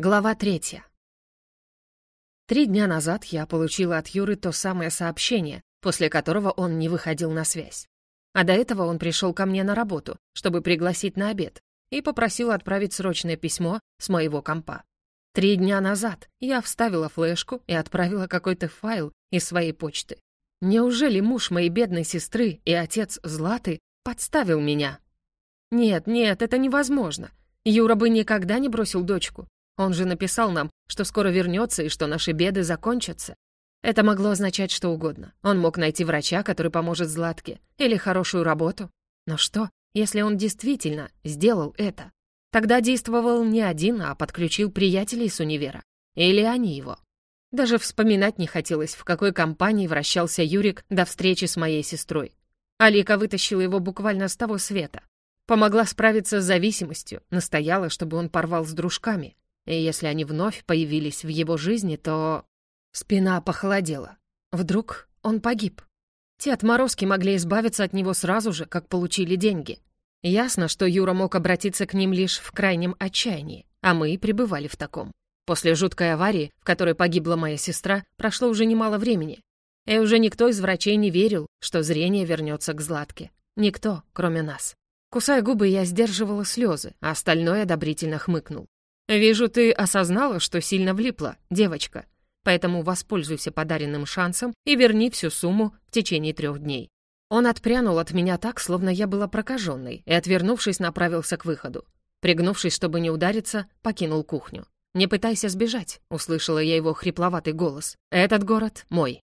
Глава третья. Три дня назад я получила от Юры то самое сообщение, после которого он не выходил на связь. А до этого он пришел ко мне на работу, чтобы пригласить на обед, и попросил отправить срочное письмо с моего компа. Три дня назад я вставила флешку и отправила какой-то файл из своей почты. Неужели муж моей бедной сестры и отец Златы подставил меня? Нет, нет, это невозможно. Юра бы никогда не бросил дочку. Он же написал нам, что скоро вернется и что наши беды закончатся. Это могло означать что угодно. Он мог найти врача, который поможет Златке, или хорошую работу. Но что, если он действительно сделал это? Тогда действовал не один, а подключил приятелей с универа. Или они его. Даже вспоминать не хотелось, в какой компании вращался Юрик до встречи с моей сестрой. Алика вытащила его буквально с того света. Помогла справиться с зависимостью, настояла, чтобы он порвал с дружками. И если они вновь появились в его жизни, то... Спина похолодела. Вдруг он погиб. Те отморозки могли избавиться от него сразу же, как получили деньги. Ясно, что Юра мог обратиться к ним лишь в крайнем отчаянии, а мы и пребывали в таком. После жуткой аварии, в которой погибла моя сестра, прошло уже немало времени. И уже никто из врачей не верил, что зрение вернется к Златке. Никто, кроме нас. Кусая губы, я сдерживала слезы, а остальное одобрительно хмыкнул. «Вижу, ты осознала, что сильно влипла, девочка, поэтому воспользуйся подаренным шансом и верни всю сумму в течение трех дней». Он отпрянул от меня так, словно я была прокаженной, и, отвернувшись, направился к выходу. Пригнувшись, чтобы не удариться, покинул кухню. «Не пытайся сбежать», — услышала я его хрипловатый голос. «Этот город мой».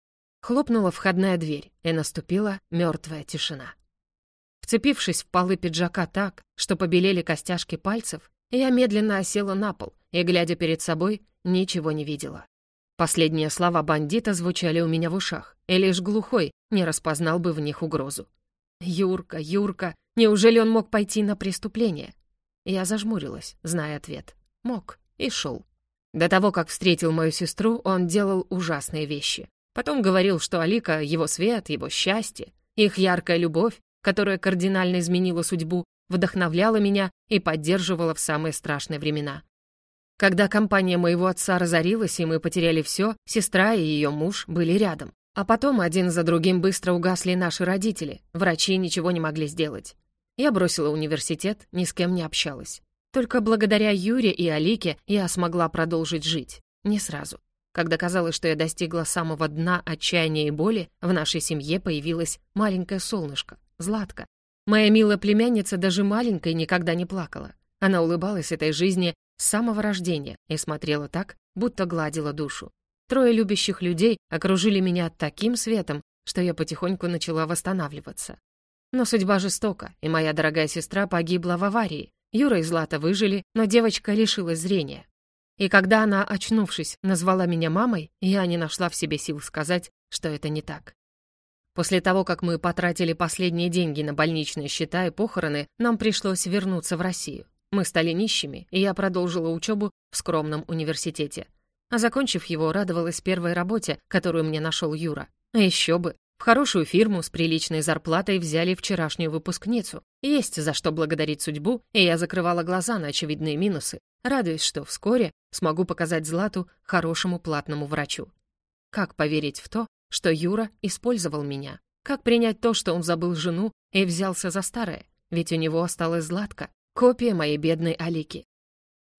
Хлопнула входная дверь, и наступила мертвая тишина. Вцепившись в полы пиджака так, что побелели костяшки пальцев, я медленно осела на пол и, глядя перед собой, ничего не видела. Последние слова бандита звучали у меня в ушах, и лишь глухой не распознал бы в них угрозу. «Юрка, Юрка, неужели он мог пойти на преступление?» Я зажмурилась, зная ответ. Мог и шел. До того, как встретил мою сестру, он делал ужасные вещи. Потом говорил, что Алика — его свет, его счастье, их яркая любовь, которая кардинально изменила судьбу, вдохновляла меня и поддерживала в самые страшные времена. Когда компания моего отца разорилась, и мы потеряли все, сестра и ее муж были рядом. А потом один за другим быстро угасли наши родители, врачи ничего не могли сделать. Я бросила университет, ни с кем не общалась. Только благодаря Юре и Алике я смогла продолжить жить. Не сразу. Когда казалось, что я достигла самого дна отчаяния и боли, в нашей семье появилось маленькое солнышко, Златка, Моя милая племянница даже маленькой никогда не плакала. Она улыбалась этой жизни с самого рождения и смотрела так, будто гладила душу. Трое любящих людей окружили меня таким светом, что я потихоньку начала восстанавливаться. Но судьба жестока, и моя дорогая сестра погибла в аварии. Юра и Злата выжили, но девочка лишилась зрения. И когда она, очнувшись, назвала меня мамой, я не нашла в себе сил сказать, что это не так. После того, как мы потратили последние деньги на больничные счета и похороны, нам пришлось вернуться в Россию. Мы стали нищими, и я продолжила учебу в скромном университете. А закончив его, радовалась первой работе, которую мне нашел Юра. А еще бы, в хорошую фирму с приличной зарплатой взяли вчерашнюю выпускницу. Есть за что благодарить судьбу, и я закрывала глаза на очевидные минусы, радуясь, что вскоре смогу показать Злату хорошему платному врачу. Как поверить в то, что Юра использовал меня. Как принять то, что он забыл жену и взялся за старое? Ведь у него осталась Златка, копия моей бедной Алики.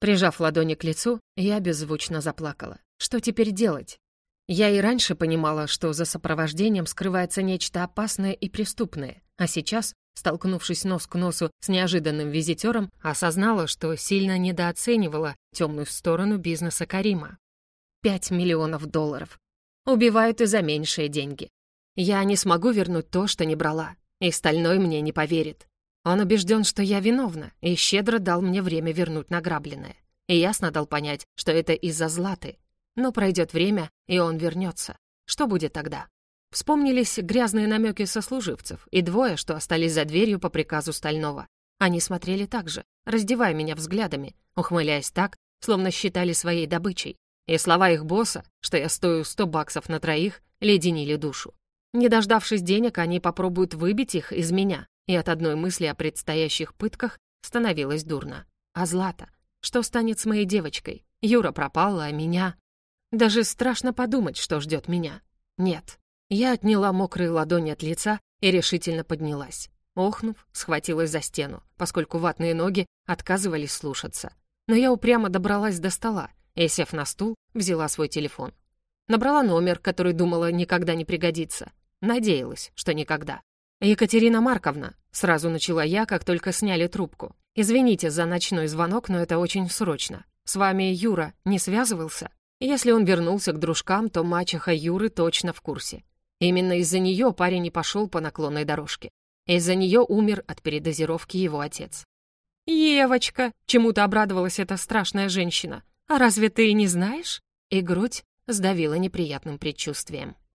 Прижав ладони к лицу, я беззвучно заплакала. Что теперь делать? Я и раньше понимала, что за сопровождением скрывается нечто опасное и преступное, а сейчас, столкнувшись нос к носу с неожиданным визитером, осознала, что сильно недооценивала темную сторону бизнеса Карима. Пять миллионов долларов. Убивают и за меньшие деньги. Я не смогу вернуть то, что не брала, и Стальной мне не поверит. Он убежден, что я виновна, и щедро дал мне время вернуть награбленное. И ясно дал понять, что это из-за Златы. Но пройдет время, и он вернется. Что будет тогда? Вспомнились грязные намеки сослуживцев и двое, что остались за дверью по приказу Стального. Они смотрели так же, раздевая меня взглядами, ухмыляясь так, словно считали своей добычей. И слова их босса, что я стою 100 баксов на троих, леденили душу. Не дождавшись денег, они попробуют выбить их из меня, и от одной мысли о предстоящих пытках становилось дурно. А Злата? Что станет с моей девочкой? Юра пропала, а меня... Даже страшно подумать, что ждет меня. Нет. Я отняла мокрые ладони от лица и решительно поднялась. Охнув, схватилась за стену, поскольку ватные ноги отказывались слушаться. Но я упрямо добралась до стола и, сев на стул, взяла свой телефон. Набрала номер, который думала никогда не пригодится. Надеялась, что никогда. «Екатерина Марковна», — сразу начала я, как только сняли трубку. «Извините за ночной звонок, но это очень срочно. С вами Юра не связывался? Если он вернулся к дружкам, то мачеха Юры точно в курсе. Именно из-за нее парень не пошел по наклонной дорожке. Из-за нее умер от передозировки его отец. «Евочка!» — чему-то обрадовалась эта страшная женщина. «А разве ты не знаешь?» И грудь сдавила неприятным предчувствием.